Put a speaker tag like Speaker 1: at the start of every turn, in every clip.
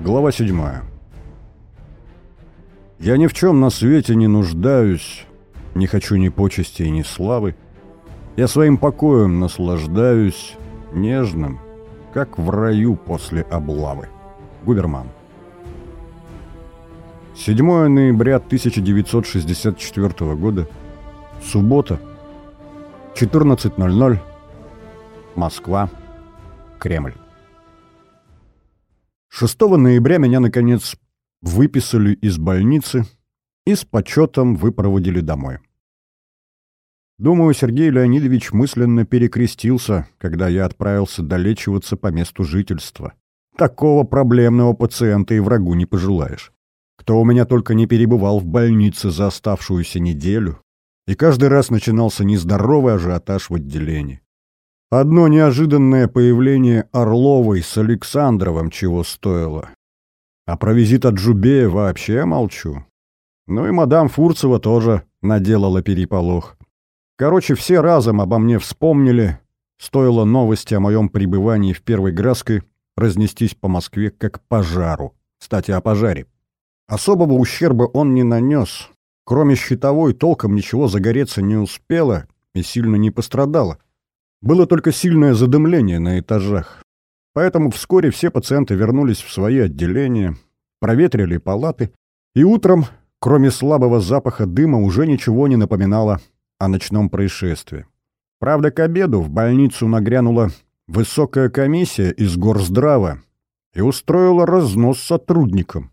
Speaker 1: Глава 7. Я ни в чем на свете не нуждаюсь, не хочу ни почести, ни славы. Я своим покоем наслаждаюсь, нежным, как в раю после облавы. Губерман. 7 ноября 1964 года. Суббота. 14.00. Москва. Кремль. 6 ноября меня, наконец, выписали из больницы и с почетом выпроводили домой. Думаю, Сергей Леонидович мысленно перекрестился, когда я отправился долечиваться по месту жительства. Такого проблемного пациента и врагу не пожелаешь. Кто у меня только не перебывал в больнице за оставшуюся неделю, и каждый раз начинался нездоровый ажиотаж в отделении. Одно неожиданное появление Орловой с Александровым чего стоило. А про визит от Джубея вообще молчу. Ну и мадам Фурцева тоже наделала переполох. Короче, все разом обо мне вспомнили. Стоило новости о моем пребывании в Первой Градской разнестись по Москве как пожару. Кстати, о пожаре. Особого ущерба он не нанес. Кроме щитовой, толком ничего загореться не успело и сильно не пострадало. Было только сильное задымление на этажах. Поэтому вскоре все пациенты вернулись в свои отделения, проветрили палаты, и утром, кроме слабого запаха дыма, уже ничего не напоминало о ночном происшествии. Правда, к обеду в больницу нагрянула высокая комиссия из горздрава и устроила разнос сотрудникам.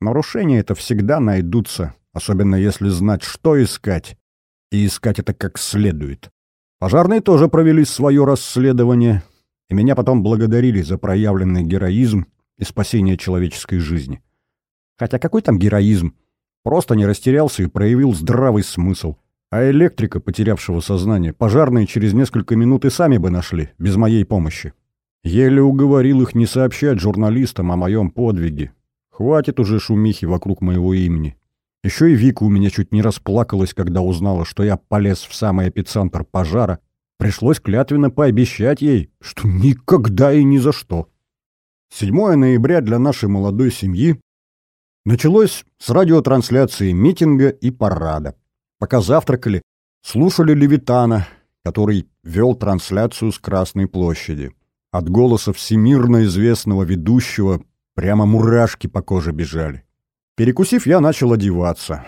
Speaker 1: Нарушения это всегда найдутся, особенно если знать, что искать, и искать это как следует. Пожарные тоже провели свое расследование, и меня потом благодарили за проявленный героизм и спасение человеческой жизни. Хотя какой там героизм? Просто не растерялся и проявил здравый смысл. А электрика, потерявшего сознание, пожарные через несколько минут и сами бы нашли, без моей помощи. Еле уговорил их не сообщать журналистам о моем подвиге. Хватит уже шумихи вокруг моего имени. Еще и Вика у меня чуть не расплакалась, когда узнала, что я полез в самый эпицентр пожара. Пришлось клятвенно пообещать ей, что никогда и ни за что. 7 ноября для нашей молодой семьи началось с радиотрансляции митинга и парада. Пока завтракали, слушали Левитана, который вел трансляцию с Красной площади. От голоса всемирно известного ведущего прямо мурашки по коже бежали. Перекусив, я начал одеваться.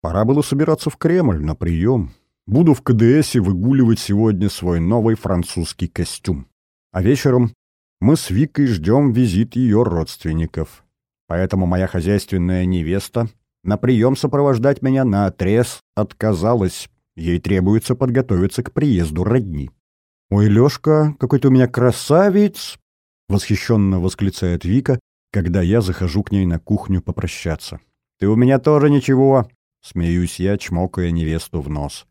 Speaker 1: Пора было собираться в Кремль на прием. Буду в КДСе выгуливать сегодня свой новый французский костюм. А вечером мы с Викой ждем визит ее родственников. Поэтому моя хозяйственная невеста на прием сопровождать меня на отрез отказалась. Ей требуется подготовиться к приезду родни. «Ой, Лёшка, какой ты у меня красавец!» — восхищенно восклицает Вика, когда я захожу к ней на кухню попрощаться. «Ты у меня тоже ничего!» — смеюсь я, чмокая невесту в нос.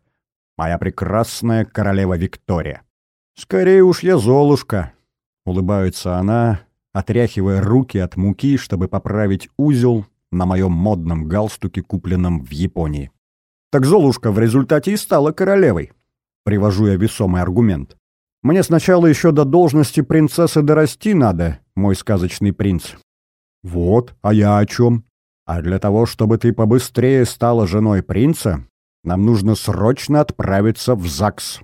Speaker 1: «Моя прекрасная королева Виктория!» «Скорее уж я Золушка!» — улыбается она, отряхивая руки от муки, чтобы поправить узел на моем модном галстуке, купленном в Японии. «Так Золушка в результате и стала королевой!» — привожу я весомый аргумент. «Мне сначала еще до должности принцессы дорасти надо, мой сказочный принц, «Вот, а я о чем? А для того, чтобы ты побыстрее стала женой принца, нам нужно срочно отправиться в ЗАГС.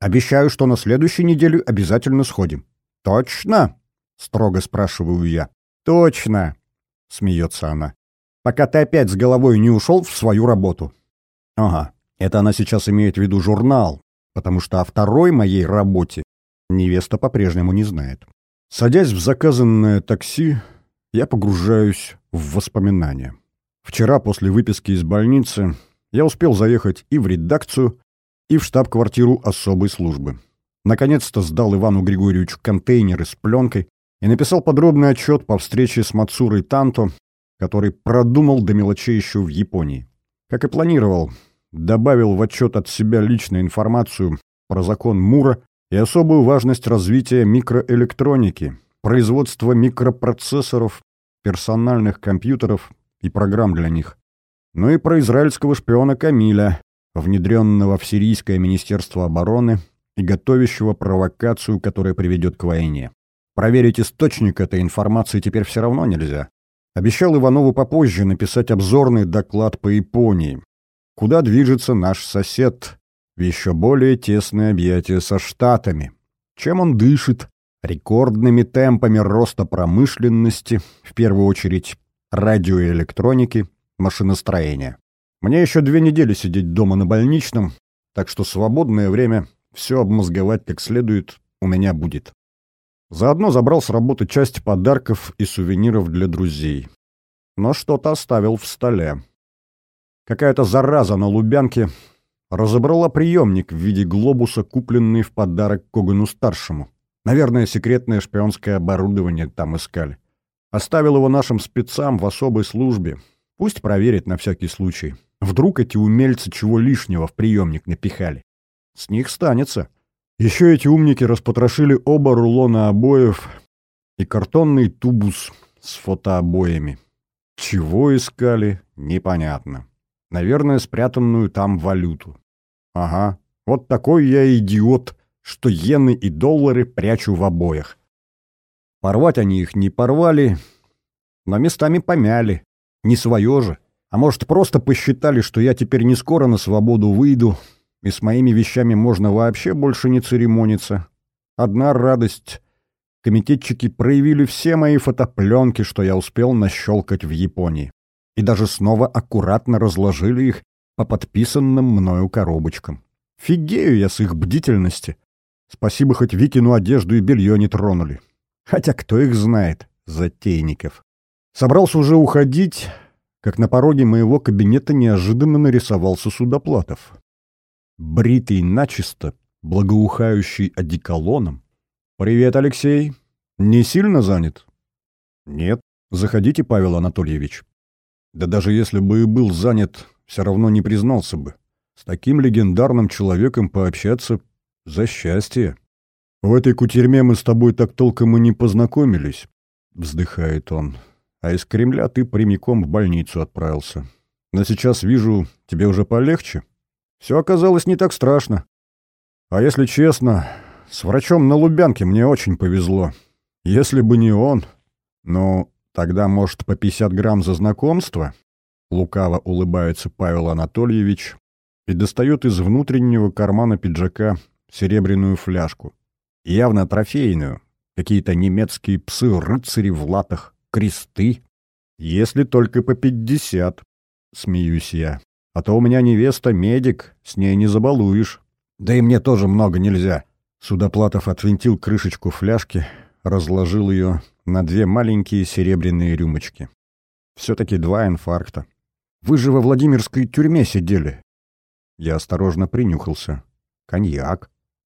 Speaker 1: Обещаю, что на следующей неделе обязательно сходим». «Точно?» — строго спрашиваю я. «Точно!» — смеется она. «Пока ты опять с головой не ушел в свою работу». «Ага, это она сейчас имеет в виду журнал, потому что о второй моей работе невеста по-прежнему не знает». Садясь в заказанное такси, я погружаюсь в воспоминания. Вчера после выписки из больницы я успел заехать и в редакцию, и в штаб-квартиру особой службы. Наконец-то сдал Ивану Григорьевичу контейнеры с пленкой и написал подробный отчет по встрече с Мацурой Танто, который продумал до мелочей еще в Японии. Как и планировал, добавил в отчет от себя личную информацию про закон Мура и особую важность развития микроэлектроники, производство микропроцессоров, персональных компьютеров и программ для них. Ну и про израильского шпиона Камиля, внедренного в сирийское министерство обороны и готовящего провокацию, которая приведет к войне. Проверить источник этой информации теперь все равно нельзя. Обещал Иванову попозже написать обзорный доклад по Японии. Куда движется наш сосед? В еще более тесные объятия со Штатами. Чем он дышит? Рекордными темпами роста промышленности, в первую очередь радиоэлектроники, машиностроения. Мне еще две недели сидеть дома на больничном, так что свободное время все обмозговать как следует у меня будет. Заодно забрал с работы часть подарков и сувениров для друзей. Но что-то оставил в столе. Какая-то зараза на Лубянке разобрала приемник в виде глобуса, купленный в подарок Когану-старшему. Наверное, секретное шпионское оборудование там искали. Оставил его нашим спецам в особой службе. Пусть проверит на всякий случай. Вдруг эти умельцы чего лишнего в приемник напихали. С них станется. Еще эти умники распотрошили оба рулона обоев и картонный тубус с фотообоями. Чего искали, непонятно. Наверное, спрятанную там валюту. Ага, вот такой я идиот, что иены и доллары прячу в обоях. Порвать они их не порвали, но местами помяли. Не свое же. А может, просто посчитали, что я теперь не скоро на свободу выйду, и с моими вещами можно вообще больше не церемониться. Одна радость. Комитетчики проявили все мои фотопленки, что я успел нащелкать в Японии. И даже снова аккуратно разложили их по подписанным мною коробочкам. Фигею я с их бдительности. Спасибо, хоть Викину одежду и белье не тронули. Хотя кто их знает, затейников. Собрался уже уходить, как на пороге моего кабинета неожиданно нарисовался Судоплатов. Бритый начисто, благоухающий одеколоном. «Привет, Алексей. Не сильно занят?» «Нет. Заходите, Павел Анатольевич». Да даже если бы и был занят, все равно не признался бы. С таким легендарным человеком пообщаться — за счастье. В этой кутерьме мы с тобой так толком и не познакомились, — вздыхает он. А из Кремля ты прямиком в больницу отправился. Но сейчас вижу, тебе уже полегче. Все оказалось не так страшно. А если честно, с врачом на Лубянке мне очень повезло. Если бы не он, ну, тогда, может, по 50 грамм за знакомство? Лукаво улыбается Павел Анатольевич и достает из внутреннего кармана пиджака серебряную фляжку. Явно трофейную. Какие-то немецкие псы-рыцари в латах, кресты. Если только по пятьдесят, смеюсь я. А то у меня невеста медик, с ней не забалуешь. Да и мне тоже много нельзя. Судоплатов отвинтил крышечку фляжки, разложил ее на две маленькие серебряные рюмочки. Все-таки два инфаркта. Вы же во Владимирской тюрьме сидели. Я осторожно принюхался. Коньяк.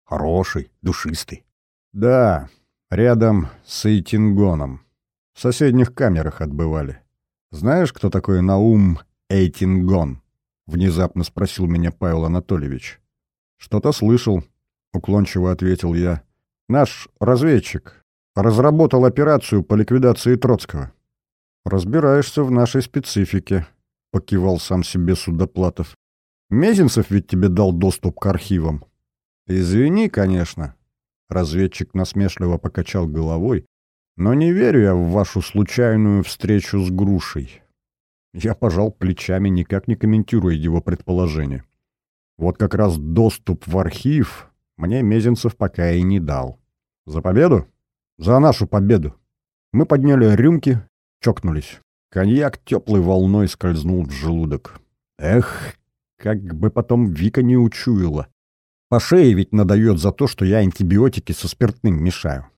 Speaker 1: Хороший, душистый. Да, рядом с Эйтингоном. В соседних камерах отбывали. Знаешь, кто такой Наум Эйтингон? Внезапно спросил меня Павел Анатольевич. Что-то слышал, уклончиво ответил я. Наш разведчик разработал операцию по ликвидации Троцкого. Разбираешься в нашей специфике, покивал сам себе Судоплатов. Мезенцев ведь тебе дал доступ к архивам. «Извини, конечно», — разведчик насмешливо покачал головой, «но не верю я в вашу случайную встречу с грушей». Я пожал плечами, никак не комментируя его предположение. Вот как раз доступ в архив мне Мезенцев пока и не дал. «За победу? За нашу победу!» Мы подняли рюмки, чокнулись. Коньяк теплой волной скользнул в желудок. Эх, как бы потом Вика не учуяла. По шее ведь надает за то, что я антибиотики со спиртным мешаю.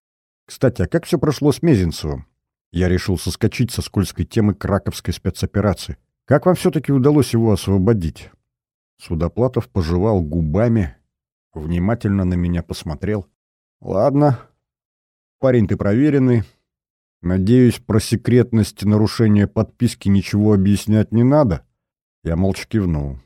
Speaker 1: Кстати, а как все прошло с Мезенцевым? Я решил соскочить со скользкой темы краковской спецоперации. Как вам все-таки удалось его освободить? Судоплатов пожевал губами, внимательно на меня посмотрел. Ладно, парень ты проверенный. Надеюсь, про секретность нарушения подписки ничего объяснять не надо? Я молча кивнул.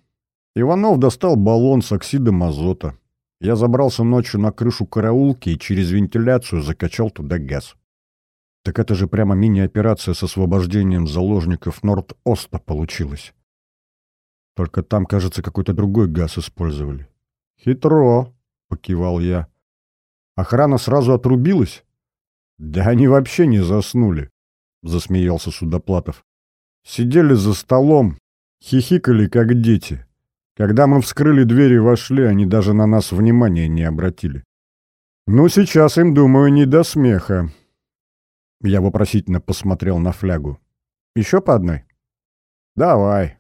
Speaker 1: Иванов достал баллон с оксидом азота. Я забрался ночью на крышу караулки и через вентиляцию закачал туда газ. Так это же прямо мини-операция с освобождением заложников Норд-Оста получилась. Только там, кажется, какой-то другой газ использовали. «Хитро», — покивал я. «Охрана сразу отрубилась?» Да они вообще не заснули, засмеялся Судоплатов. Сидели за столом, хихикали как дети. Когда мы вскрыли дверь и вошли, они даже на нас внимания не обратили. Ну, сейчас им, думаю, не до смеха. Я вопросительно посмотрел на флягу. Еще по одной? Давай.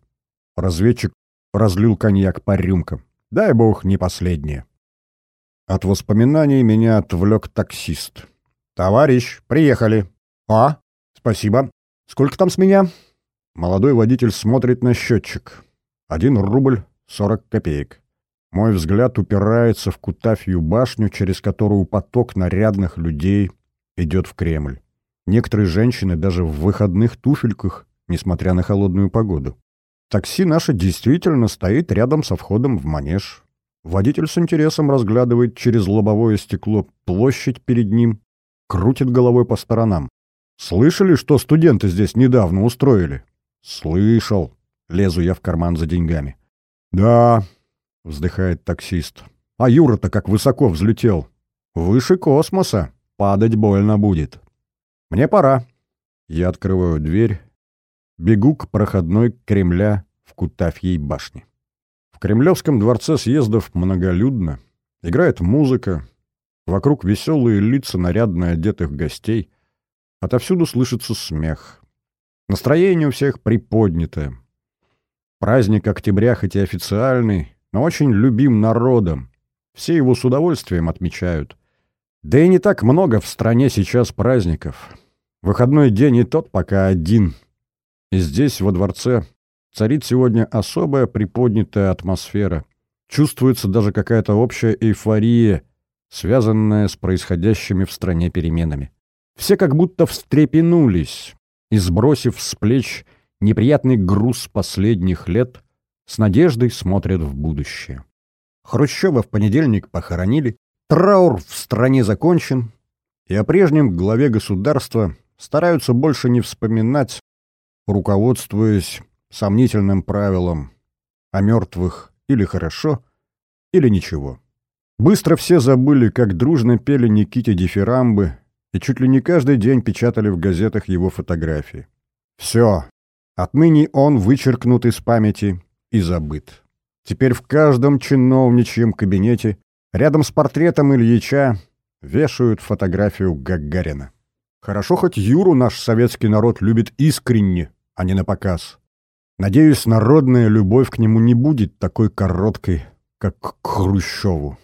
Speaker 1: Разведчик разлил коньяк по рюмкам. Дай бог, не последнее. От воспоминаний меня отвлек таксист. «Товарищ, приехали!» «А, спасибо. Сколько там с меня?» Молодой водитель смотрит на счетчик. Один рубль сорок копеек. Мой взгляд упирается в Кутафью башню, через которую поток нарядных людей идет в Кремль. Некоторые женщины даже в выходных туфельках, несмотря на холодную погоду. Такси наше действительно стоит рядом со входом в манеж. Водитель с интересом разглядывает через лобовое стекло площадь перед ним, крутит головой по сторонам. «Слышали, что студенты здесь недавно устроили?» «Слышал». Лезу я в карман за деньгами. «Да», — вздыхает таксист. «А Юра-то как высоко взлетел. Выше космоса. Падать больно будет». «Мне пора». Я открываю дверь бегу к проходной Кремля в Кутафьей башне. В Кремлевском дворце съездов многолюдно, играет музыка, вокруг веселые лица нарядно одетых гостей, отовсюду слышится смех. Настроение у всех приподнятое. Праздник октября хоть и официальный, но очень любим народом. Все его с удовольствием отмечают. Да и не так много в стране сейчас праздников. Выходной день и тот пока один — и здесь, во дворце, царит сегодня особая приподнятая атмосфера. Чувствуется даже какая-то общая эйфория, связанная с происходящими в стране переменами. Все как будто встрепенулись и, сбросив с плеч неприятный груз последних лет, с надеждой смотрят в будущее. Хрущева в понедельник похоронили, траур в стране закончен, и о прежнем главе государства стараются больше не вспоминать, руководствуясь сомнительным правилом о мертвых или хорошо, или ничего. Быстро все забыли, как дружно пели Никите дифирамбы и чуть ли не каждый день печатали в газетах его фотографии. Все. Отныне он вычеркнут из памяти и забыт. Теперь в каждом чиновничьем кабинете рядом с портретом Ильича вешают фотографию Гагарина. Хорошо, хоть Юру наш советский народ любит искренне, а не на показ. Надеюсь, народная любовь к нему не будет такой короткой, как к Хрущеву.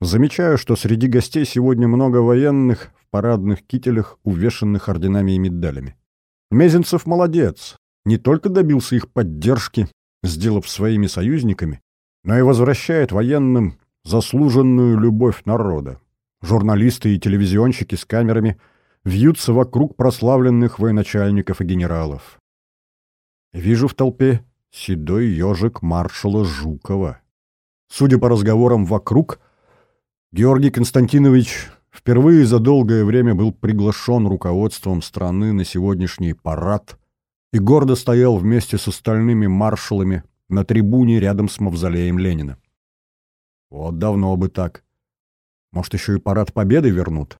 Speaker 1: Замечаю, что среди гостей сегодня много военных в парадных кителях, увешанных орденами и медалями. Мезенцев молодец. Не только добился их поддержки, сделав своими союзниками, но и возвращает военным заслуженную любовь народа. Журналисты и телевизионщики с камерами вьются вокруг прославленных военачальников и генералов. Вижу в толпе седой ежик маршала Жукова. Судя по разговорам вокруг, Георгий Константинович впервые за долгое время был приглашен руководством страны на сегодняшний парад и гордо стоял вместе с остальными маршалами на трибуне рядом с мавзолеем Ленина. Вот давно бы так. Может, еще и парад Победы вернут?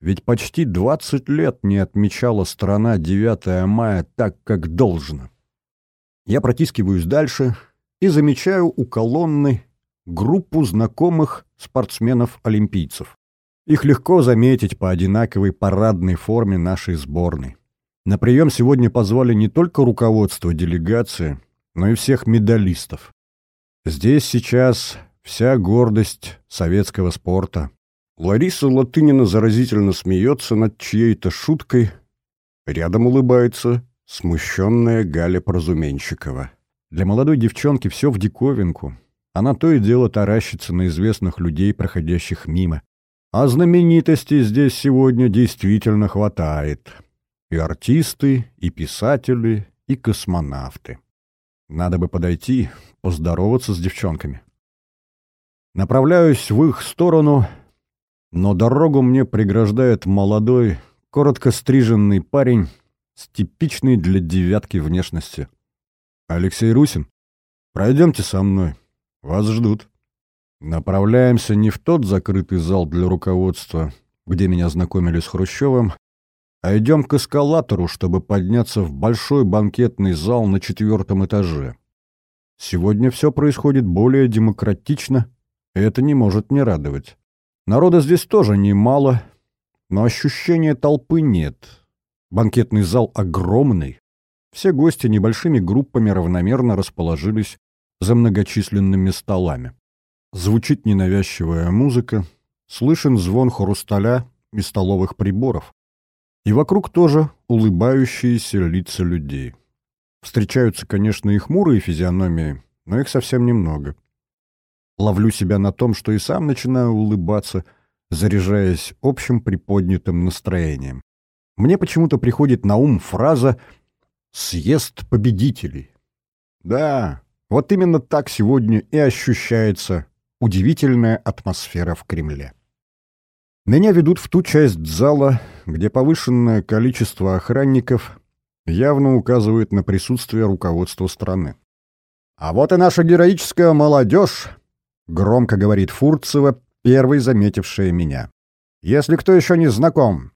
Speaker 1: Ведь почти 20 лет не отмечала страна 9 мая так, как должно. Я протискиваюсь дальше и замечаю у колонны группу знакомых спортсменов-олимпийцев. Их легко заметить по одинаковой парадной форме нашей сборной. На прием сегодня позвали не только руководство делегации, но и всех медалистов. Здесь сейчас вся гордость советского спорта. Лариса Латынина заразительно смеется над чьей-то шуткой. Рядом улыбается смущенная Галя Прозуменщикова. Для молодой девчонки все в диковинку. Она то и дело таращится на известных людей, проходящих мимо. А знаменитостей здесь сегодня действительно хватает. И артисты, и писатели, и космонавты. Надо бы подойти, поздороваться с девчонками. Направляюсь в их сторону — но дорогу мне преграждает молодой, коротко стриженный парень с типичной для девятки внешностью. «Алексей Русин, пройдемте со мной. Вас ждут». Направляемся не в тот закрытый зал для руководства, где меня знакомили с Хрущевым, а идем к эскалатору, чтобы подняться в большой банкетный зал на четвертом этаже. Сегодня все происходит более демократично, и это не может не радовать. Народа здесь тоже немало, но ощущения толпы нет. Банкетный зал огромный. Все гости небольшими группами равномерно расположились за многочисленными столами. Звучит ненавязчивая музыка, слышен звон хрусталя и столовых приборов. И вокруг тоже улыбающиеся лица людей. Встречаются, конечно, и хмурые физиономии, но их совсем немного. Ловлю себя на том, что и сам начинаю улыбаться, заряжаясь общим приподнятым настроением. Мне почему-то приходит на ум фраза «съезд победителей». Да, вот именно так сегодня и ощущается удивительная атмосфера в Кремле. Меня ведут в ту часть зала, где повышенное количество охранников явно указывает на присутствие руководства страны. «А вот и наша героическая молодежь!» — громко говорит Фурцева, первой заметившая меня. «Если кто еще не знаком,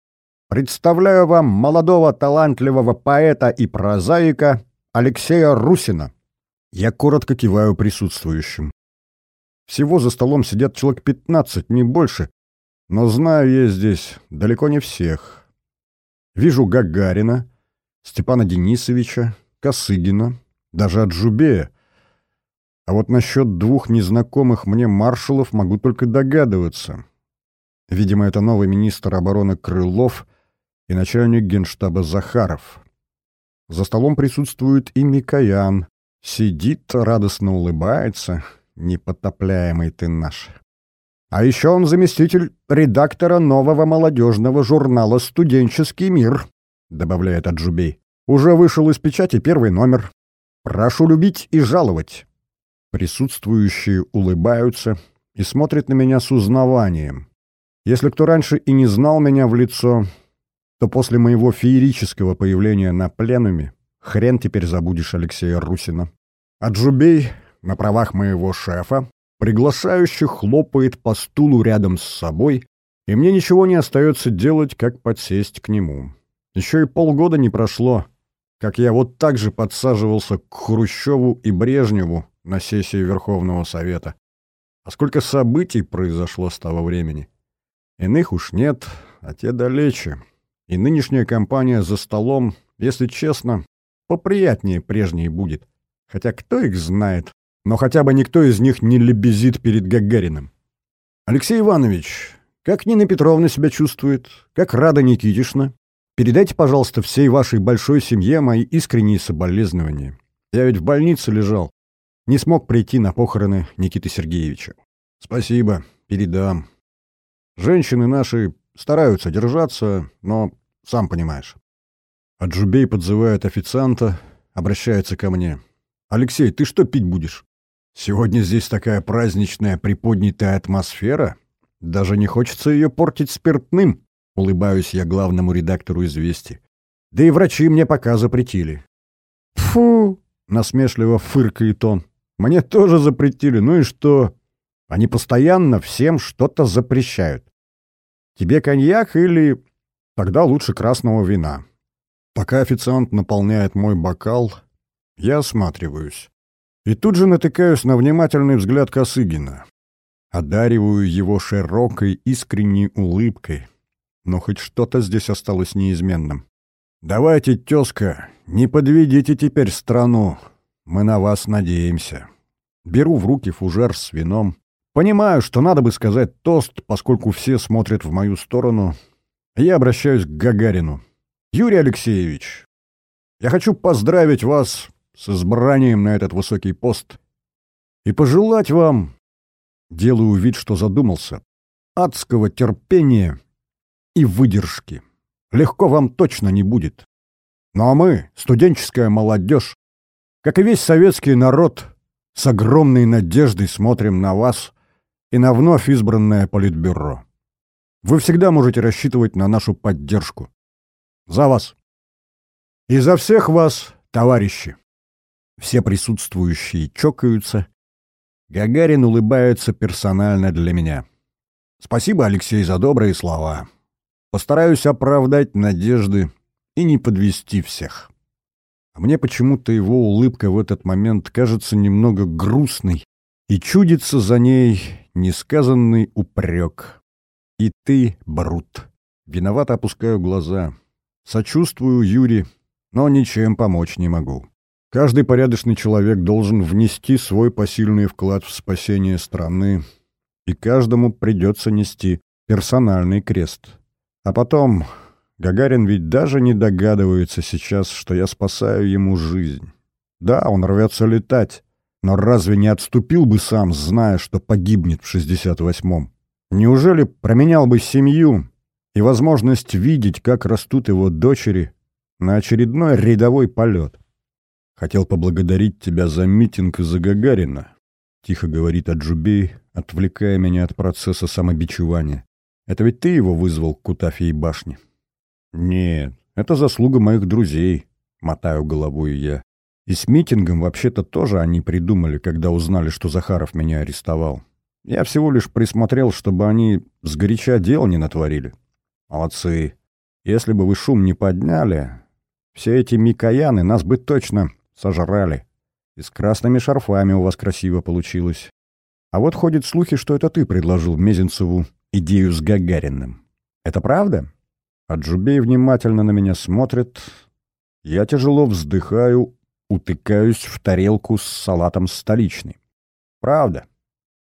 Speaker 1: представляю вам молодого талантливого поэта и прозаика Алексея Русина». Я коротко киваю присутствующим. Всего за столом сидят человек пятнадцать, не больше, но знаю я здесь далеко не всех. Вижу Гагарина, Степана Денисовича, Косыгина, даже Аджубея. А вот насчет двух незнакомых мне маршалов могу только догадываться. Видимо, это новый министр обороны Крылов и начальник генштаба Захаров. За столом присутствует и Микоян, Сидит, радостно улыбается, непотопляемый ты наш. А еще он заместитель редактора нового молодежного журнала «Студенческий мир», добавляет Аджубей. Уже вышел из печати первый номер. Прошу любить и жаловать. Присутствующие улыбаются и смотрят на меня с узнаванием. Если кто раньше и не знал меня в лицо, то после моего феерического появления на пленуме хрен теперь забудешь Алексея Русина. А Джубей, на правах моего шефа, приглашающе хлопает по стулу рядом с собой, и мне ничего не остается делать, как подсесть к нему. Еще и полгода не прошло, как я вот так же подсаживался к Хрущеву и Брежневу на сессии Верховного Совета. А сколько событий произошло с того времени. Иных уж нет, а те далече. И нынешняя компания за столом, если честно, поприятнее прежней будет. Хотя кто их знает? Но хотя бы никто из них не лебезит перед Гагариным. Алексей Иванович, как Нина Петровна себя чувствует? Как Рада Никитишна? Передайте, пожалуйста, всей вашей большой семье мои искренние соболезнования. Я ведь в больнице лежал. Не смог прийти на похороны Никиты Сергеевича. Спасибо, передам. Женщины наши стараются держаться, но сам понимаешь. Аджубей подзывает официанта, обращается ко мне. «Алексей, ты что пить будешь? Сегодня здесь такая праздничная приподнятая атмосфера. Даже не хочется ее портить спиртным», — улыбаюсь я главному редактору «Известий». «Да и врачи мне пока запретили». «Фу!» — насмешливо фыркает он. «Мне тоже запретили, ну и что? Они постоянно всем что-то запрещают. Тебе коньяк или... Тогда лучше красного вина». Пока официант наполняет мой бокал, я осматриваюсь. И тут же натыкаюсь на внимательный взгляд Косыгина. Одариваю его широкой, искренней улыбкой. Но хоть что-то здесь осталось неизменным. «Давайте, тезка, не подведите теперь страну. Мы на вас надеемся». Беру в руки фужер с вином. Понимаю, что надо бы сказать тост, поскольку все смотрят в мою сторону. Я обращаюсь к Гагарину. «Юрий Алексеевич, я хочу поздравить вас с избранием на этот высокий пост и пожелать вам, делаю вид, что задумался, адского терпения и выдержки. Легко вам точно не будет. Ну а мы, студенческая молодежь, как и весь советский народ, с огромной надеждой смотрим на вас и на вновь избранное Политбюро. Вы всегда можете рассчитывать на нашу поддержку. За вас. И за всех вас, товарищи. Все присутствующие чокаются. Гагарин улыбается персонально для меня. Спасибо, Алексей, за добрые слова. Постараюсь оправдать надежды и не подвести всех. А мне почему-то его улыбка в этот момент кажется немного грустной, и чудится за ней несказанный упрек. И ты, Брут. Виновато опускаю глаза. Сочувствую Юре, но ничем помочь не могу. Каждый порядочный человек должен внести свой посильный вклад в спасение страны, и каждому придется нести персональный крест. А потом, Гагарин ведь даже не догадывается сейчас, что я спасаю ему жизнь. Да, он рвется летать, но разве не отступил бы сам, зная, что погибнет в 68-м? Неужели променял бы семью и возможность видеть, как растут его дочери, на очередной рядовой полет? Хотел поблагодарить тебя за митинг из-за Гагарина, тихо говорит Аджубей, отвлекая меня от процесса самобичевания. Это ведь ты его вызвал к Кутафии башне? «Нет, это заслуга моих друзей», — мотаю головой я. «И с митингом вообще-то тоже они придумали, когда узнали, что Захаров меня арестовал. Я всего лишь присмотрел, чтобы они сгоряча дел не натворили. Молодцы. Если бы вы шум не подняли, все эти микояны нас бы точно сожрали. И с красными шарфами у вас красиво получилось. А вот ходят слухи, что это ты предложил Мезенцеву идею с Гагариным. Это правда?» Аджубей внимательно на меня смотрит. Я тяжело вздыхаю, утыкаюсь в тарелку с салатом столичный. Правда.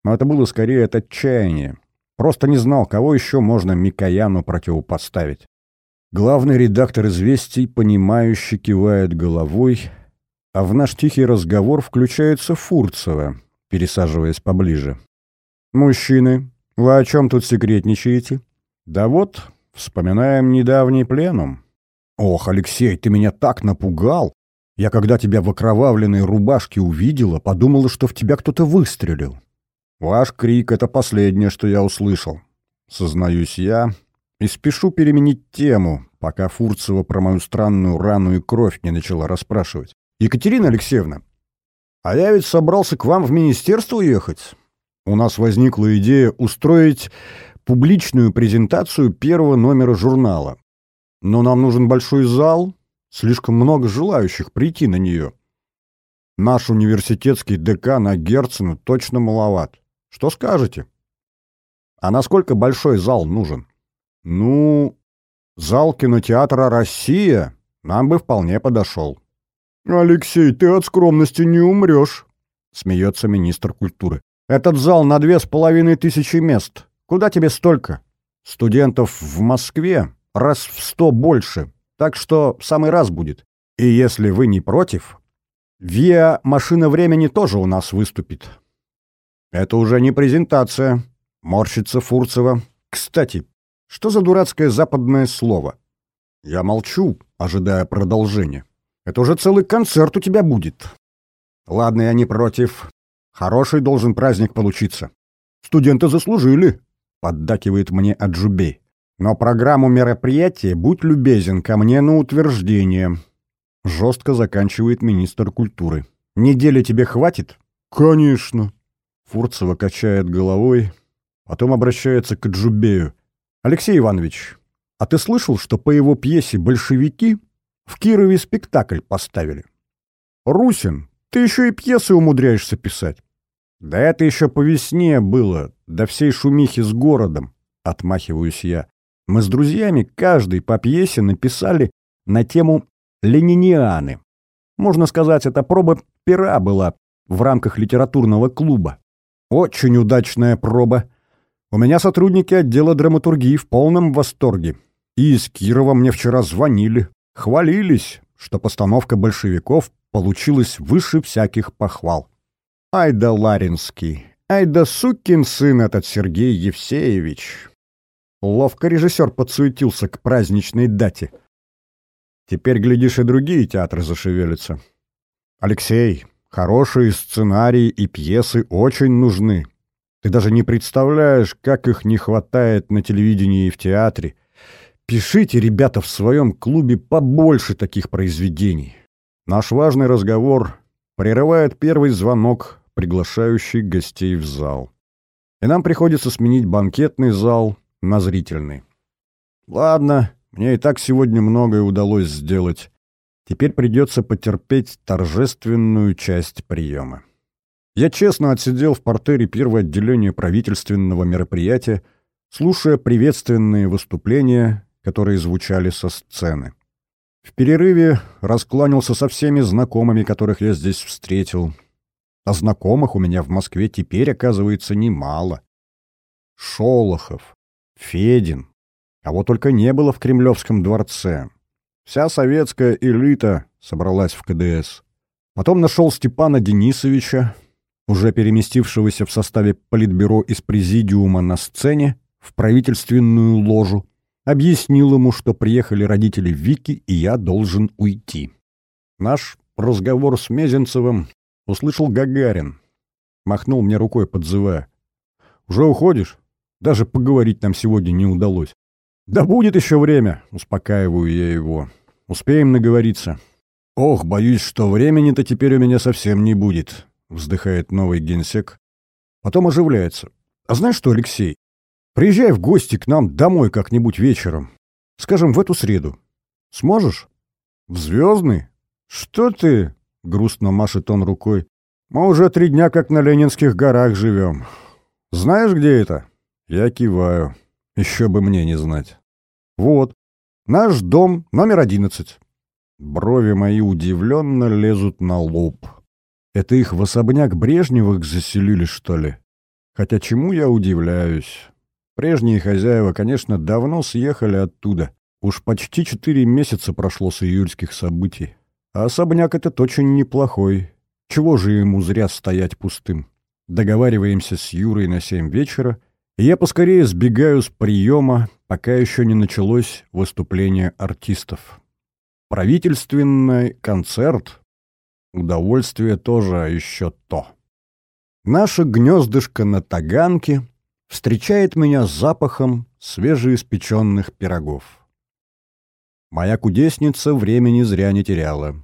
Speaker 1: Но это было скорее от отчаяния. Просто не знал, кого еще можно Микояну противопоставить. Главный редактор «Известий» понимающе кивает головой, а в наш тихий разговор включается Фурцева, пересаживаясь поближе. «Мужчины, вы о чем тут секретничаете?» «Да вот, Вспоминаем недавний пленум. Ох, Алексей, ты меня так напугал. Я, когда тебя в окровавленной рубашке увидела, подумала, что в тебя кто-то выстрелил. Ваш крик — это последнее, что я услышал. Сознаюсь я и спешу переменить тему, пока Фурцева про мою странную рану и кровь не начала расспрашивать. Екатерина Алексеевна, а я ведь собрался к вам в министерство ехать. У нас возникла идея устроить публичную презентацию первого номера журнала. Но нам нужен большой зал, слишком много желающих прийти на нее. Наш университетский декан Герцену точно маловат. Что скажете? А насколько большой зал нужен? Ну, зал кинотеатра «Россия» нам бы вполне подошел. «Алексей, ты от скромности не умрешь», — смеется министр культуры. «Этот зал на две с половиной тысячи мест. Куда тебе столько? Студентов в Москве раз в сто больше, так что самый раз будет. И если вы не против, ВИА «Машина времени» тоже у нас выступит. Это уже не презентация, морщится Фурцева. Кстати, что за дурацкое западное слово? Я молчу, ожидая продолжения. Это уже целый концерт у тебя будет. Ладно, я не против. Хороший должен праздник получиться. Студенты заслужили поддакивает мне Аджубей. Но программу мероприятия будь любезен ко мне на утверждение. Жестко заканчивает министр культуры. Недели тебе хватит? Конечно. Фурцева качает головой, потом обращается к Аджубею. Алексей Иванович, а ты слышал, что по его пьесе «Большевики» в Кирове спектакль поставили? Русин, ты еще и пьесы умудряешься писать. Да это еще по весне было, до всей шумихи с городом, отмахиваюсь я. Мы с друзьями каждый по пьесе написали на тему «Ленинианы». Можно сказать, это проба пера была в рамках литературного клуба. Очень удачная проба. У меня сотрудники отдела драматургии в полном восторге. И из Кирова мне вчера звонили, хвалились, что постановка большевиков получилась выше всяких похвал. Ай да Ларинский, ай да сукин сын этот Сергей Евсеевич. Ловко режиссер подсуетился к праздничной дате. Теперь, глядишь, и другие театры зашевелятся. Алексей, хорошие сценарии и пьесы очень нужны. Ты даже не представляешь, как их не хватает на телевидении и в театре. Пишите, ребята, в своем клубе побольше таких произведений. Наш важный разговор прерывает первый звонок приглашающий гостей в зал. И нам приходится сменить банкетный зал на зрительный. Ладно, мне и так сегодня многое удалось сделать. Теперь придется потерпеть торжественную часть приема. Я честно отсидел в портере первое отделение правительственного мероприятия, слушая приветственные выступления, которые звучали со сцены. В перерыве раскланялся со всеми знакомыми, которых я здесь встретил. А знакомых у меня в Москве теперь, оказывается, немало. Шолохов, Федин, кого только не было в Кремлевском дворце. Вся советская элита собралась в КДС. Потом нашел Степана Денисовича, уже переместившегося в составе политбюро из президиума на сцене, в правительственную ложу, объяснил ему, что приехали родители Вики, и я должен уйти. Наш разговор с Мезенцевым услышал Гагарин. Махнул мне рукой, подзывая. «Уже уходишь? Даже поговорить нам сегодня не удалось». «Да будет еще время», — успокаиваю я его. «Успеем наговориться». «Ох, боюсь, что времени-то теперь у меня совсем не будет», — вздыхает новый генсек. Потом оживляется. «А знаешь что, Алексей, приезжай в гости к нам домой как-нибудь вечером. Скажем, в эту среду. Сможешь?» «В Звездный? Что ты?» — грустно машет он рукой. «Мы уже три дня как на Ленинских горах живем. Знаешь, где это?» Я киваю. Еще бы мне не знать. Вот, наш дом номер одиннадцать. Брови мои удивленно лезут на лоб. Это их в особняк Брежневых заселили, что ли? Хотя чему я удивляюсь? Прежние хозяева, конечно, давно съехали оттуда. Уж почти четыре месяца прошло с июльских событий. А особняк этот очень неплохой. Чего же ему зря стоять пустым? Договариваемся с Юрой на семь вечера — я поскорее сбегаю с приема, пока еще не началось выступление артистов. Правительственный концерт — удовольствие тоже еще то. Наше гнездышко на Таганке встречает меня запахом свежеиспеченных пирогов. Моя кудесница времени зря не теряла.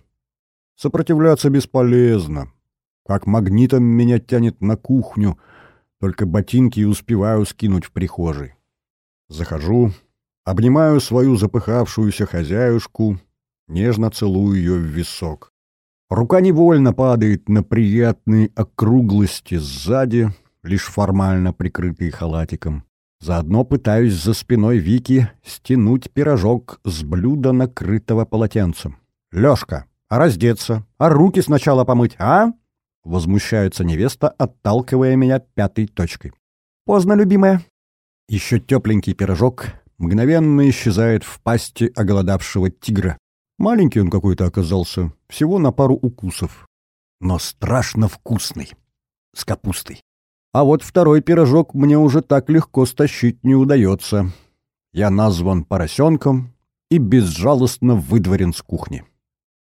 Speaker 1: Сопротивляться бесполезно. Как магнитом меня тянет на кухню — только ботинки успеваю скинуть в прихожей. Захожу, обнимаю свою запыхавшуюся хозяюшку, нежно целую ее в висок. Рука невольно падает на приятные округлости сзади, лишь формально прикрытые халатиком. Заодно пытаюсь за спиной Вики стянуть пирожок с блюда, накрытого полотенцем. «Лёшка, а раздеться? А руки сначала помыть, а?» Возмущается невеста, отталкивая меня пятой точкой. Поздно, любимая. Еще тепленький пирожок мгновенно исчезает в пасти оголодавшего тигра. Маленький он какой-то оказался, всего на пару укусов. Но страшно вкусный. С капустой. А вот второй пирожок мне уже так легко стащить не удается. Я назван поросенком и безжалостно выдворен с кухни.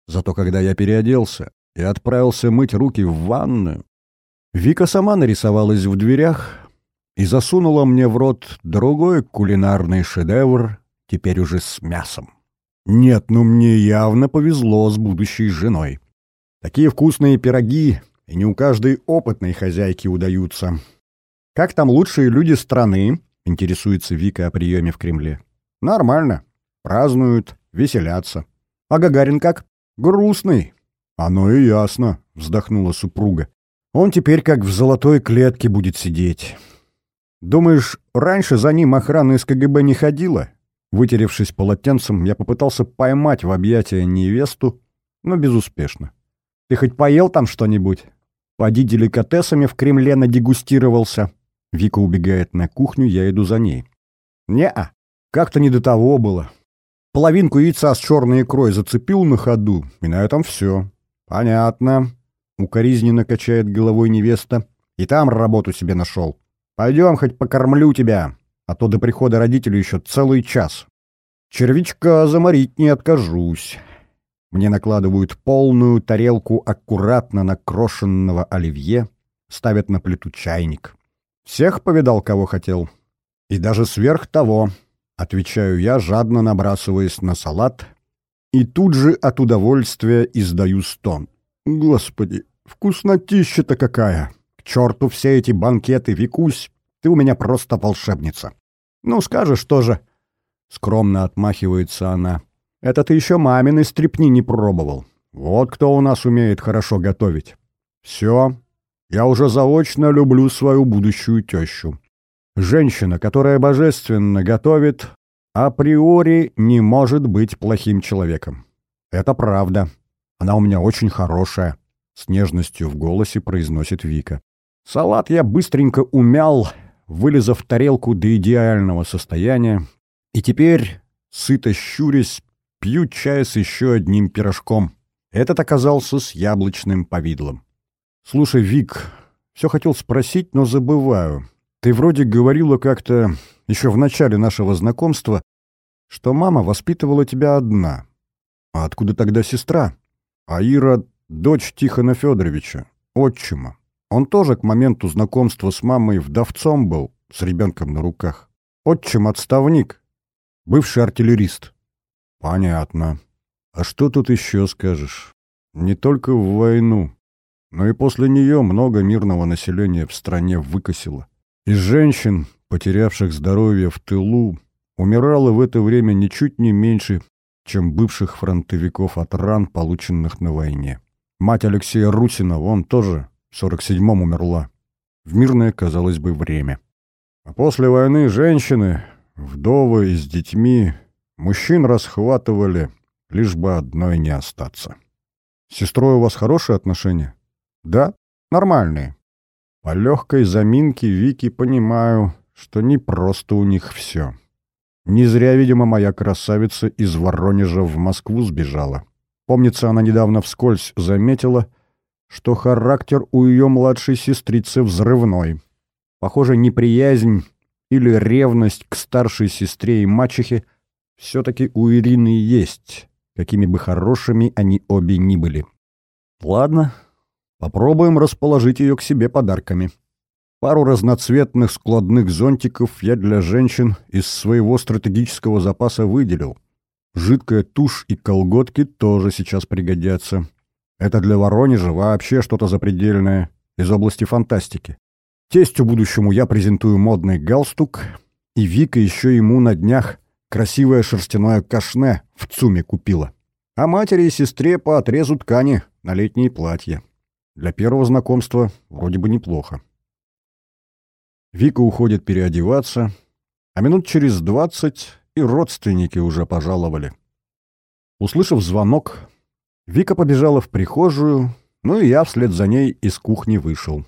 Speaker 1: Зато когда я переоделся, и отправился мыть руки в ванную. Вика сама нарисовалась в дверях и засунула мне в рот другой кулинарный шедевр, теперь уже с мясом. Нет, ну мне явно повезло с будущей женой. Такие вкусные пироги и не у каждой опытной хозяйки удаются. Как там лучшие люди страны? Интересуется Вика о приеме в Кремле. Нормально. Празднуют, веселятся. А Гагарин как? Грустный, «Оно и ясно», — вздохнула супруга. «Он теперь как в золотой клетке будет сидеть». «Думаешь, раньше за ним охрана из КГБ не ходила?» Вытеревшись полотенцем, я попытался поймать в объятия невесту, но безуспешно. «Ты хоть поел там что-нибудь?» «Поди деликатесами в Кремле надегустировался». Вика убегает на кухню, я иду за ней. «Не-а, как-то не до того было. Половинку яйца с черной икрой зацепил на ходу, и на этом все. «Понятно», — укоризненно качает головой невеста. «И там работу себе нашел. Пойдем, хоть покормлю тебя, а то до прихода родителей еще целый час. Червячка заморить не откажусь». Мне накладывают полную тарелку аккуратно накрошенного оливье, ставят на плиту чайник. Всех повидал, кого хотел. И даже сверх того, отвечаю я, жадно набрасываясь на салат и тут же от удовольствия издаю стон. Господи, вкуснотища-то какая! К черту все эти банкеты, Викусь! Ты у меня просто волшебница. Ну, скажешь тоже. — скромно отмахивается она. «Это ты еще маминой стрепни не пробовал. Вот кто у нас умеет хорошо готовить. Все, я уже заочно люблю свою будущую тещу. Женщина, которая божественно готовит, априори не может быть плохим человеком. Это правда. Она у меня очень хорошая», — с нежностью в голосе произносит Вика. Салат я быстренько умял, вылезав тарелку до идеального состояния, и теперь, сыто щурясь, пью чай с еще одним пирожком. Этот оказался с яблочным повидлом. «Слушай, Вик, все хотел спросить, но забываю. Ты вроде говорила как-то еще в начале нашего знакомства, что мама воспитывала тебя одна. А откуда тогда сестра? А Ира — дочь Тихона Федоровича, отчима. Он тоже к моменту знакомства с мамой вдовцом был, с ребенком на руках. Отчим-отставник, бывший артиллерист. Понятно. А что тут еще скажешь? Не только в войну, но и после нее много мирного населения в стране выкосило. Из женщин, потерявших здоровье в тылу, умирало в это время ничуть не меньше, чем бывших фронтовиков от ран, полученных на войне. Мать Алексея Русина, он тоже в 47-м умерла. В мирное, казалось бы, время. А после войны женщины, вдовы с детьми, мужчин расхватывали, лишь бы одной не остаться. С сестрой у вас хорошие отношения? Да, нормальные. По легкой заминке Вики понимаю, что не просто у них все. Не зря, видимо, моя красавица из Воронежа в Москву сбежала. Помнится, она недавно вскользь заметила, что характер у ее младшей сестрицы взрывной. Похоже, неприязнь или ревность к старшей сестре и мачехе все-таки у Ирины есть, какими бы хорошими они обе ни были. Ладно, попробуем расположить ее к себе подарками. Пару разноцветных складных зонтиков я для женщин из своего стратегического запаса выделил. Жидкая тушь и колготки тоже сейчас пригодятся. Это для Воронежа вообще что-то запредельное из области фантастики. Тестю будущему я презентую модный галстук, и Вика еще ему на днях красивое шерстяное кашне в ЦУМе купила. А матери и сестре по отрезу ткани на летние платья. Для первого знакомства вроде бы неплохо. Вика уходит переодеваться, а минут через двадцать и родственники уже пожаловали. Услышав звонок, Вика побежала в прихожую, ну и я вслед за ней из кухни вышел.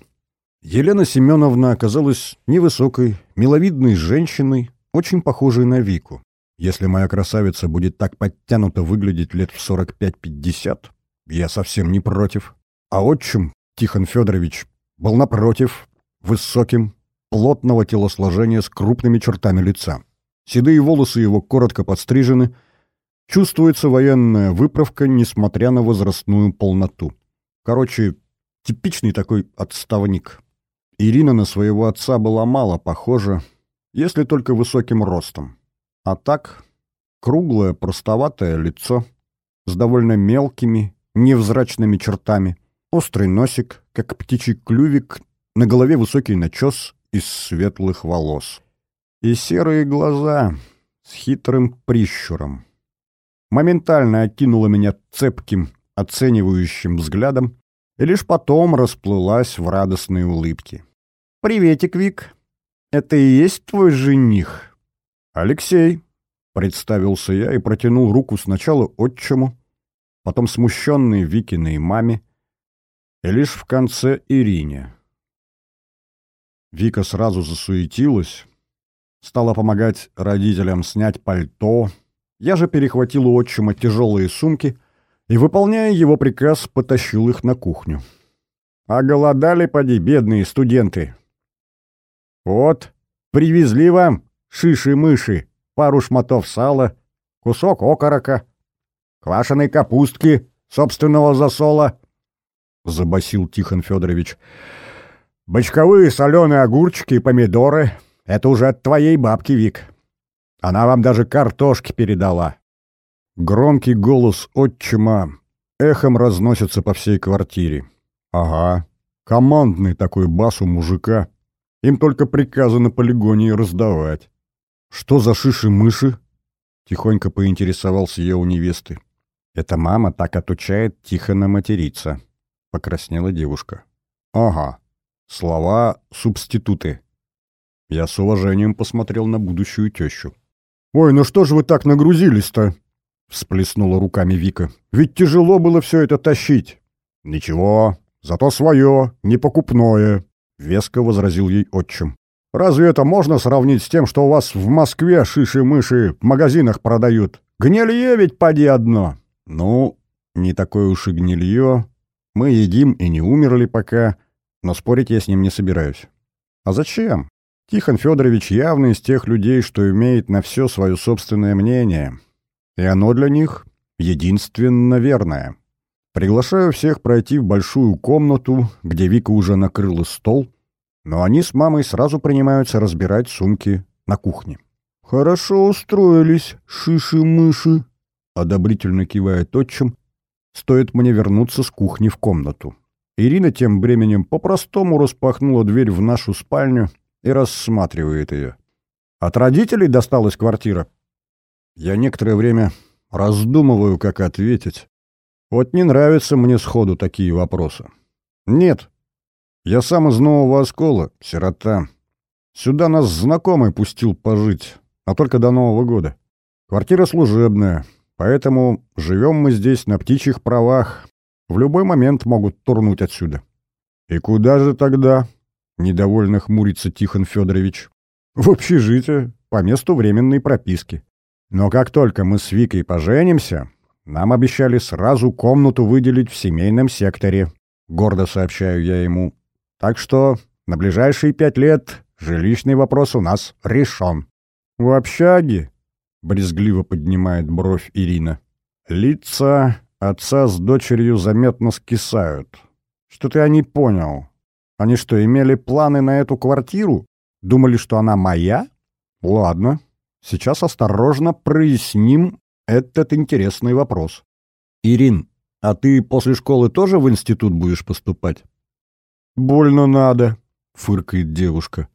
Speaker 1: Елена Семеновна оказалась невысокой, миловидной женщиной, очень похожей на Вику. Если моя красавица будет так подтянуто выглядеть лет в 45-50, я совсем не против. А отчим, Тихон Федорович, был напротив, высоким, плотного телосложения с крупными чертами лица. Седые волосы его коротко подстрижены — Чувствуется военная выправка, несмотря на возрастную полноту. Короче, типичный такой отставник. Ирина на своего отца была мало похожа, если только высоким ростом. А так, круглое, простоватое лицо с довольно мелкими, невзрачными чертами, острый носик, как птичий клювик, на голове высокий начес из светлых волос. И серые глаза с хитрым прищуром моментально окинула меня цепким, оценивающим взглядом и лишь потом расплылась в радостной улыбке. «Приветик, Вик. Это и есть твой жених?» «Алексей», — представился я и протянул руку сначала отчиму, потом смущенной Викиной маме и лишь в конце Ирине. Вика сразу засуетилась, стала помогать родителям снять пальто, я же перехватил у отчима тяжелые сумки и, выполняя его приказ, потащил их на кухню. А голодали, поди, бедные студенты. Вот, привезли вам шиши-мыши, пару шматов сала, кусок окорока, квашеной капустки собственного засола, — забасил Тихон Федорович. Бочковые соленые огурчики и помидоры — это уже от твоей бабки, Вик. Она вам даже картошки передала. Громкий голос отчима эхом разносится по всей квартире. Ага, командный такой бас у мужика. Им только приказы на полигоне раздавать. Что за шиши-мыши? Тихонько поинтересовался я у невесты. «Это мама так отучает Тихона материться», — покраснела девушка. «Ага. Слова — субституты». Я с уважением посмотрел на будущую тещу. «Ой, ну что же вы так нагрузились-то?» — всплеснула руками Вика. «Ведь тяжело было все это тащить». «Ничего, зато свое, непокупное», — веско возразил ей отчим. «Разве это можно сравнить с тем, что у вас в Москве шиши-мыши в магазинах продают? Гнилье ведь поди одно!» «Ну, не такое уж и гнилье. Мы едим и не умерли пока, но спорить я с ним не собираюсь». «А зачем?» Тихон Федорович явно из тех людей, что имеет на все свое собственное мнение. И оно для них единственно верное. Приглашаю всех пройти в большую комнату, где Вика уже накрыла стол, но они с мамой сразу принимаются разбирать сумки на кухне. «Хорошо устроились, шиши-мыши», — одобрительно кивает отчим, стоит мне вернуться с кухни в комнату. Ирина тем временем по-простому распахнула дверь в нашу спальню и рассматривает ее. От родителей досталась квартира. Я некоторое время раздумываю, как ответить. Вот не нравятся мне сходу такие вопросы. Нет. Я сам из Нового Оскола, сирота. Сюда нас знакомый пустил пожить, а только до Нового года. Квартира служебная, поэтому живем мы здесь на птичьих правах. В любой момент могут турнуть отсюда. И куда же тогда? Недовольно хмурится Тихон Федорович. В общежитие, по месту временной прописки. Но как только мы с Викой поженимся, нам обещали сразу комнату выделить в семейном секторе. Гордо сообщаю я ему. Так что на ближайшие пять лет жилищный вопрос у нас решен. В общаге, брезгливо поднимает бровь Ирина. Лица отца с дочерью заметно скисают. Что-то я не понял. Они что, имели планы на эту квартиру? Думали, что она моя? Ладно, сейчас осторожно проясним этот интересный вопрос. Ирин, а ты после школы тоже в институт будешь поступать? Больно надо, фыркает девушка.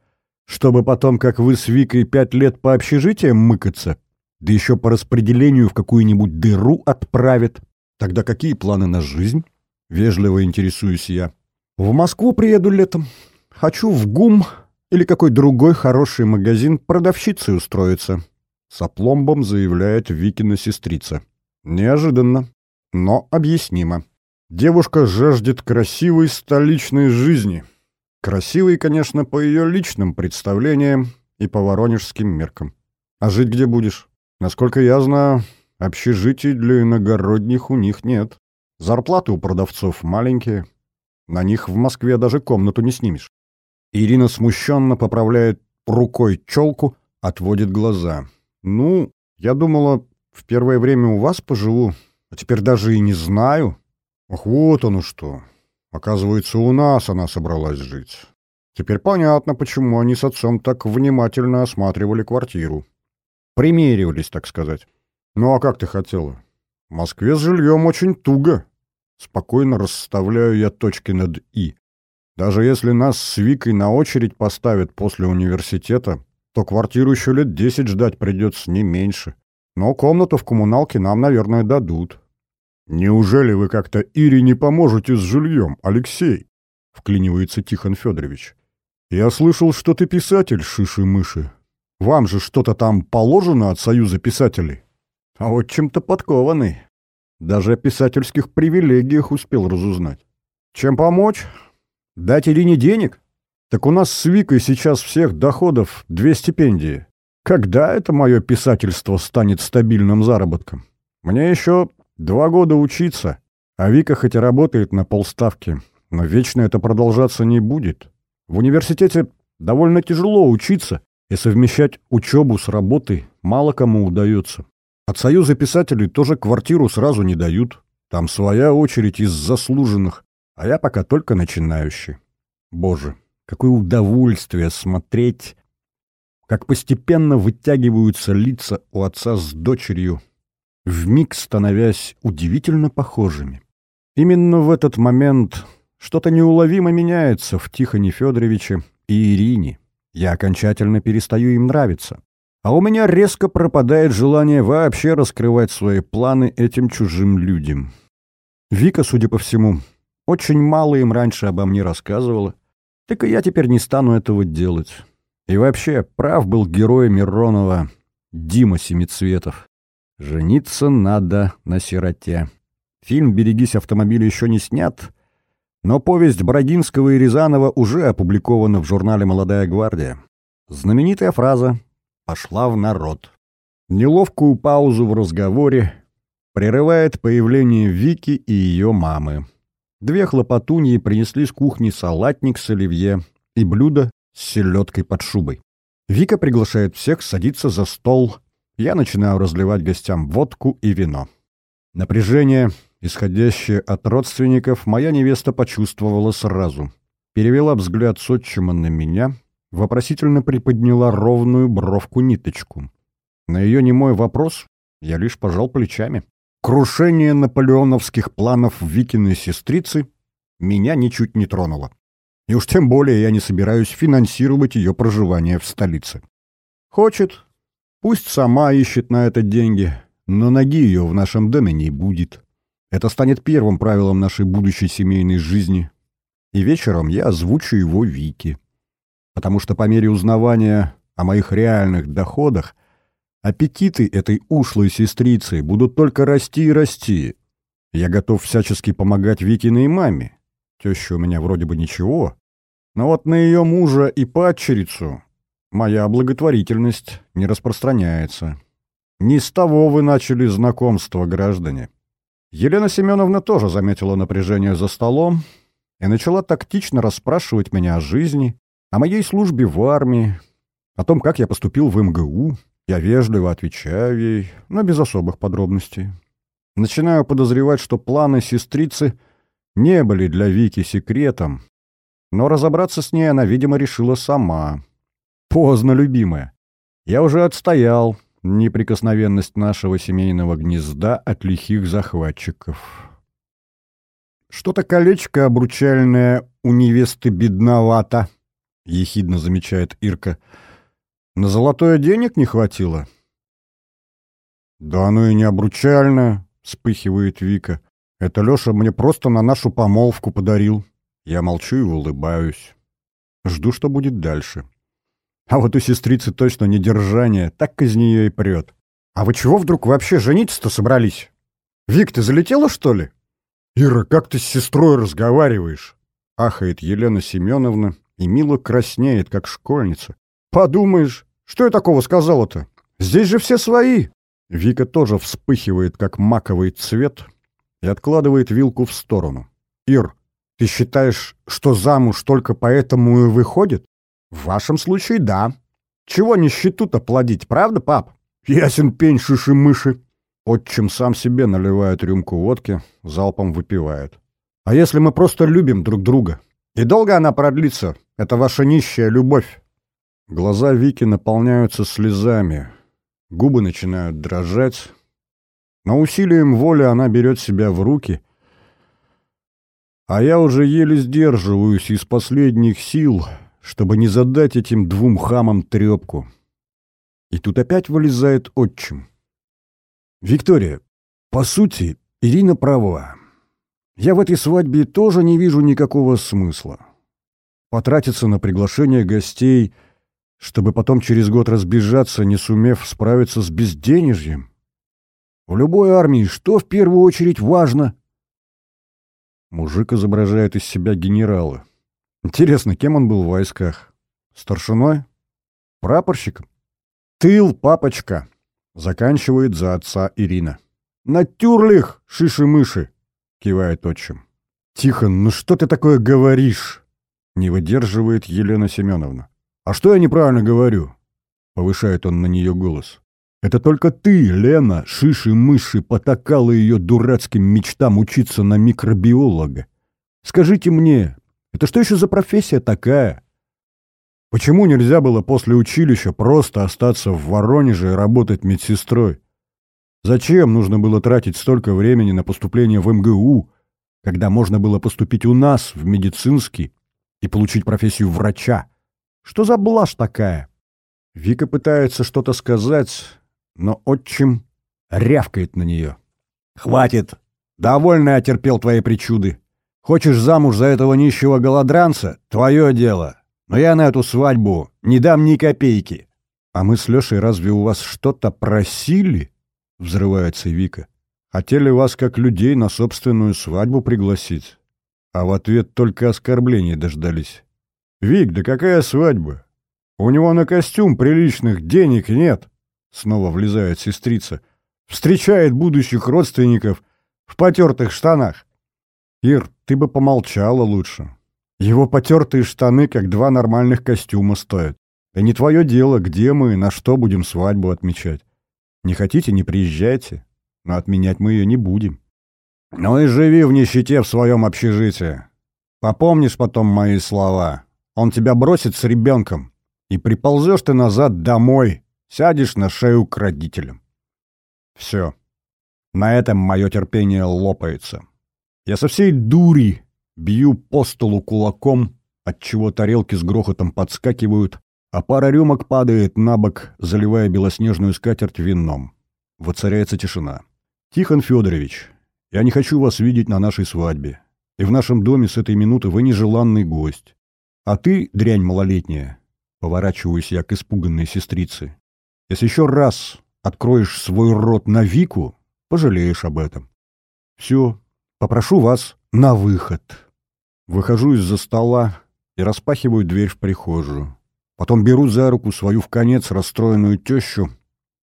Speaker 1: Чтобы потом, как вы с Викой, пять лет по общежитиям мыкаться, да еще по распределению в какую-нибудь дыру отправят. Тогда какие планы на жизнь? Вежливо интересуюсь я. В Москву приеду летом. Хочу в ГУМ или какой другой хороший магазин продавщицей устроиться. С опломбом заявляет Викина сестрица. Неожиданно, но объяснимо. Девушка жаждет красивой столичной жизни. Красивой, конечно, по ее личным представлениям и по воронежским меркам. А жить где будешь? Насколько я знаю, общежитий для иногородних у них нет. Зарплаты у продавцов маленькие, на них в Москве даже комнату не снимешь. Ирина смущенно поправляет рукой челку, отводит глаза. «Ну, я думала, в первое время у вас поживу, а теперь даже и не знаю. Ах, вот оно что. Оказывается, у нас она собралась жить. Теперь понятно, почему они с отцом так внимательно осматривали квартиру. Примеривались, так сказать. Ну а как ты хотела? В Москве с жильем очень туго. Спокойно расставляю я точки над «и». Даже если нас с Викой на очередь поставят после университета, то квартиру еще лет десять ждать придется не меньше. Но комнату в коммуналке нам, наверное, дадут. «Неужели вы как-то Ире не поможете с жильем, Алексей?» — вклинивается Тихон Федорович. «Я слышал, что ты писатель, шиши-мыши. Вам же что-то там положено от Союза писателей?» «А вот чем-то подкованный. Даже о писательских привилегиях успел разузнать. Чем помочь? Дать Ирине денег? Так у нас с Викой сейчас всех доходов две стипендии. Когда это мое писательство станет стабильным заработком? Мне еще два года учиться, а Вика хоть и работает на полставки, но вечно это продолжаться не будет. В университете довольно тяжело учиться, и совмещать учебу с работой мало кому удается. От Союза писателей тоже квартиру сразу не дают. Там своя очередь из заслуженных, а я пока только начинающий. Боже, какое удовольствие смотреть, как постепенно вытягиваются лица у отца с дочерью, вмиг становясь удивительно похожими. Именно в этот момент что-то неуловимо меняется в Тихоне Федоровиче и Ирине. Я окончательно перестаю им нравиться. А у меня резко пропадает желание вообще раскрывать свои планы этим чужим людям. Вика, судя по всему, очень мало им раньше обо мне рассказывала. Так и я теперь не стану этого делать. И вообще, прав был герой Миронова Дима Семицветов. Жениться надо на сироте. Фильм «Берегись автомобиля» еще не снят, но повесть Брагинского и Рязанова уже опубликована в журнале «Молодая гвардия». Знаменитая фраза «пошла в народ». Неловкую паузу в разговоре прерывает появление Вики и ее мамы. Две хлопотуньи принесли с кухни салатник с оливье и блюдо с селедкой под шубой. Вика приглашает всех садиться за стол. Я начинаю разливать гостям водку и вино. Напряжение, исходящее от родственников, моя невеста почувствовала сразу. Перевела взгляд с отчима на меня, вопросительно приподняла ровную бровку-ниточку. На ее немой вопрос я лишь пожал плечами. Крушение наполеоновских планов Викиной сестрицы меня ничуть не тронуло. И уж тем более я не собираюсь финансировать ее проживание в столице. Хочет, пусть сама ищет на это деньги, но ноги ее в нашем доме не будет. Это станет первым правилом нашей будущей семейной жизни. И вечером я озвучу его Вике. Потому что по мере узнавания о моих реальных доходах Аппетиты этой ушлой сестрицы будут только расти и расти. Я готов всячески помогать Викиной маме. Теща у меня вроде бы ничего. Но вот на ее мужа и падчерицу моя благотворительность не распространяется. Не с того вы начали знакомство, граждане. Елена Семеновна тоже заметила напряжение за столом и начала тактично расспрашивать меня о жизни, о моей службе в армии, о том, как я поступил в МГУ, я вежливо отвечаю ей, но без особых подробностей. Начинаю подозревать, что планы сестрицы не были для Вики секретом, но разобраться с ней она, видимо, решила сама. Поздно, любимая. Я уже отстоял неприкосновенность нашего семейного гнезда от лихих захватчиков. Что-то колечко обручальное у невесты бедновато, — ехидно замечает Ирка, — на золотое денег не хватило? Да оно и не обручальное, вспыхивает Вика. Это Леша мне просто на нашу помолвку подарил. Я молчу и улыбаюсь. Жду, что будет дальше. А вот у сестрицы точно недержание, так из нее и прет. А вы чего вдруг вообще жениться-то собрались? Вик, ты залетела, что ли? Ира, как ты с сестрой разговариваешь? Ахает Елена Семеновна и мило краснеет, как школьница. Подумаешь, что я такого сказала-то? Здесь же все свои. Вика тоже вспыхивает, как маковый цвет, и откладывает вилку в сторону. Ир, ты считаешь, что замуж только поэтому и выходит? В вашем случае да. Чего нищету-то плодить, правда, пап? Ясен пень шиши-мыши. Отчим сам себе наливает рюмку водки, залпом выпивает. А если мы просто любим друг друга? И долго она продлится, это ваша нищая любовь? Глаза Вики наполняются слезами, губы начинают дрожать, но усилием воли она берет себя в руки, а я уже еле сдерживаюсь из последних сил, чтобы не задать этим двум хамам трепку. И тут опять вылезает отчим. «Виктория, по сути, Ирина права. Я в этой свадьбе тоже не вижу никакого смысла. Потратиться на приглашение гостей — чтобы потом через год разбежаться, не сумев справиться с безденежьем? В любой армии что в первую очередь важно? Мужик изображает из себя генерала. Интересно, кем он был в войсках? Старшиной? Прапорщиком? Тыл, папочка! Заканчивает за отца Ирина. «Натюрлих, шиши-мыши!» — кивает отчим. «Тихон, ну что ты такое говоришь?» — не выдерживает Елена Семеновна. «А что я неправильно говорю?» — повышает он на нее голос. «Это только ты, Лена, шиши-мыши, потакала ее дурацким мечтам учиться на микробиолога. Скажите мне, это что еще за профессия такая? Почему нельзя было после училища просто остаться в Воронеже и работать медсестрой? Зачем нужно было тратить столько времени на поступление в МГУ, когда можно было поступить у нас в медицинский и получить профессию врача? Что за блажь такая? Вика пытается что-то сказать, но отчим рявкает на нее. «Хватит! Довольно я терпел твои причуды. Хочешь замуж за этого нищего голодранца? Твое дело. Но я на эту свадьбу не дам ни копейки». «А мы с Лешей разве у вас что-то просили?» — взрывается Вика. «Хотели вас как людей на собственную свадьбу пригласить, а в ответ только оскорблений дождались. Вик, да какая свадьба? У него на костюм приличных денег нет!» Снова влезает сестрица. «Встречает будущих родственников в потертых штанах. Ир, ты бы помолчала лучше. Его потертые штаны, как два нормальных костюма, стоят. Да не твое дело, где мы, на что будем свадьбу отмечать. Не хотите, не приезжайте, но отменять мы ее не будем. Ну и живи в нищете в своем общежитии. Попомнишь потом мои слова. Он тебя бросит с ребенком, и приползешь ты назад домой, сядешь на шею к родителям. Все. На этом мое терпение лопается. Я со всей дури бью по столу кулаком, отчего тарелки с грохотом подскакивают, а пара рюмок падает на бок, заливая белоснежную скатерть вином. Воцаряется тишина. «Тихон Федорович, я не хочу вас видеть на нашей свадьбе. И в нашем доме с этой минуты вы нежеланный гость. А ты, дрянь малолетняя, поворачиваюсь я к испуганной сестрице, если еще раз откроешь свой рот на Вику, пожалеешь об этом. Все, попрошу вас на выход. Выхожу из-за стола и распахиваю дверь в прихожую. Потом беру за руку свою в конец расстроенную тещу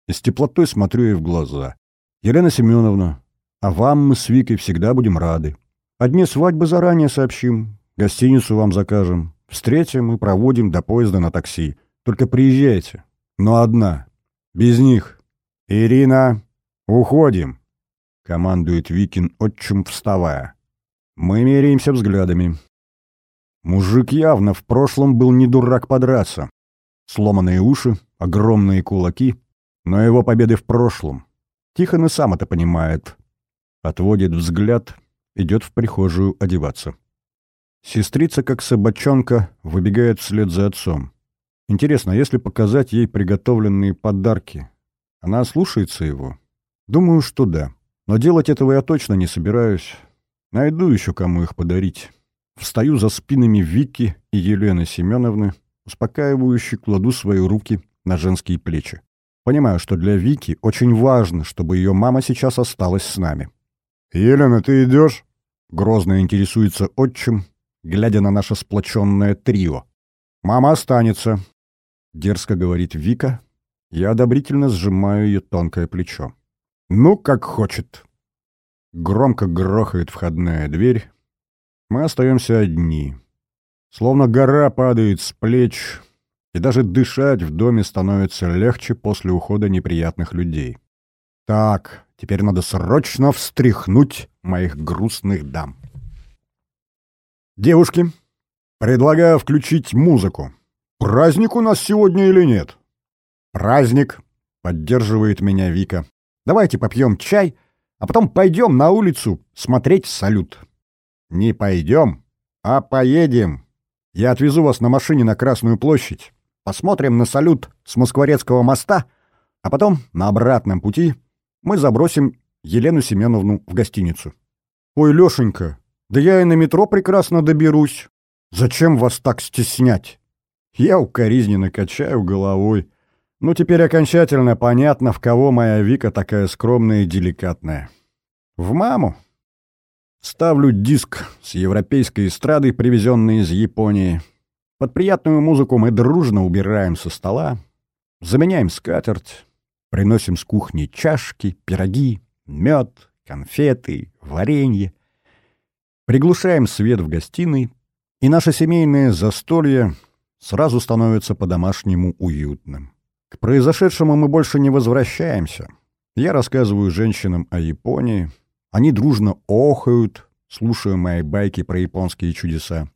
Speaker 1: и с теплотой смотрю ей в глаза. «Елена Семеновна, а вам мы с Викой всегда будем рады. О дне свадьбы заранее сообщим, гостиницу вам закажем, встретим и проводим до поезда на такси. Только приезжайте, но одна, без них. Ирина, уходим!» — командует Викин отчим, вставая. Мы меряемся взглядами. Мужик явно в прошлом был не дурак подраться. Сломанные уши, огромные кулаки, но его победы в прошлом. Тихон и сам это понимает. Отводит взгляд, идет в прихожую одеваться. Сестрица, как собачонка, выбегает вслед за отцом. Интересно, если показать ей приготовленные подарки, она слушается его? Думаю, что да. Но делать этого я точно не собираюсь. Найду еще кому их подарить. Встаю за спинами Вики и Елены Семеновны, успокаивающе кладу свои руки на женские плечи. Понимаю, что для Вики очень важно, чтобы ее мама сейчас осталась с нами. «Елена, ты идешь?» — грозно интересуется отчим, глядя на наше сплоченное трио. «Мама останется», — дерзко говорит Вика. Я одобрительно сжимаю ее тонкое плечо. «Ну, как хочет». Громко грохает входная дверь, мы остаемся одни. Словно гора падает с плеч, и даже дышать в доме становится легче после ухода неприятных людей. Так, теперь надо срочно встряхнуть моих грустных дам. Девушки, предлагаю включить музыку. Праздник у нас сегодня или нет? Праздник, поддерживает меня Вика. Давайте попьем чай, а потом пойдем на улицу смотреть салют. Не пойдем, а поедем. Я отвезу вас на машине на Красную площадь. Посмотрим на салют с Москворецкого моста, а потом на обратном пути мы забросим Елену Семеновну в гостиницу. Ой, Лешенька, да я и на метро прекрасно доберусь. Зачем вас так стеснять? Я укоризненно качаю головой. Ну, теперь окончательно понятно, в кого моя Вика такая скромная и деликатная. В маму. Ставлю диск с европейской эстрадой, привезенной из Японии. Под приятную музыку мы дружно убираем со стола, заменяем скатерть, приносим с кухни чашки, пироги, мед, конфеты, варенье. Приглушаем свет в гостиной, и наше семейное застолье сразу становится по-домашнему уютным. К произошедшему мы больше не возвращаемся. Я рассказываю женщинам о Японии — они дружно охают, слушая мои байки про японские чудеса.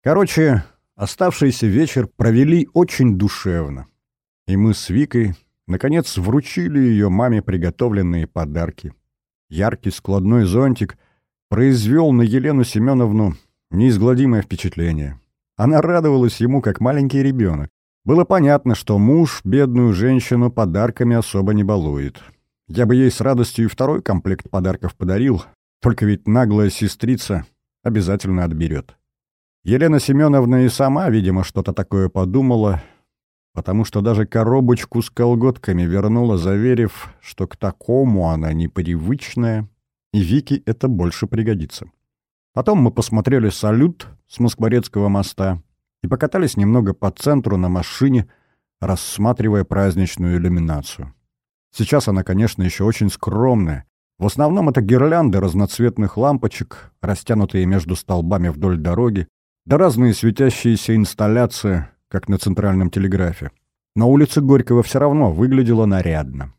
Speaker 1: Короче, оставшийся вечер провели очень душевно. И мы с Викой, наконец, вручили ее маме приготовленные подарки. Яркий складной зонтик произвел на Елену Семеновну неизгладимое впечатление. Она радовалась ему, как маленький ребенок. Было понятно, что муж бедную женщину подарками особо не балует. Я бы ей с радостью и второй комплект подарков подарил, только ведь наглая сестрица обязательно отберет. Елена Семеновна и сама, видимо, что-то такое подумала, потому что даже коробочку с колготками вернула, заверив, что к такому она непривычная, и Вике это больше пригодится. Потом мы посмотрели «Салют» с Москворецкого моста и покатались немного по центру на машине, рассматривая праздничную иллюминацию. Сейчас она, конечно, еще очень скромная. В основном это гирлянды разноцветных лампочек, растянутые между столбами вдоль дороги, да разные светящиеся инсталляции, как на центральном телеграфе. На улице Горького все равно выглядело нарядно.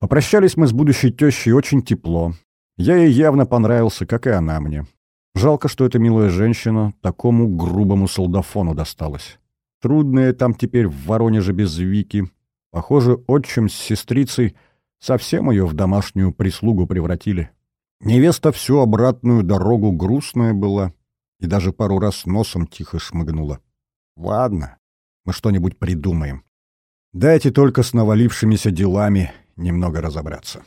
Speaker 1: Попрощались мы с будущей тещей очень тепло. Я ей явно понравился, как и она мне. Жалко, что эта милая женщина такому грубому солдафону досталась. Трудное там теперь в Воронеже без Вики. Похоже, отчим с сестрицей совсем ее в домашнюю прислугу превратили. Невеста всю обратную дорогу грустная была и даже пару раз носом тихо шмыгнула. Ладно, мы что-нибудь придумаем. Дайте только с навалившимися делами немного разобраться.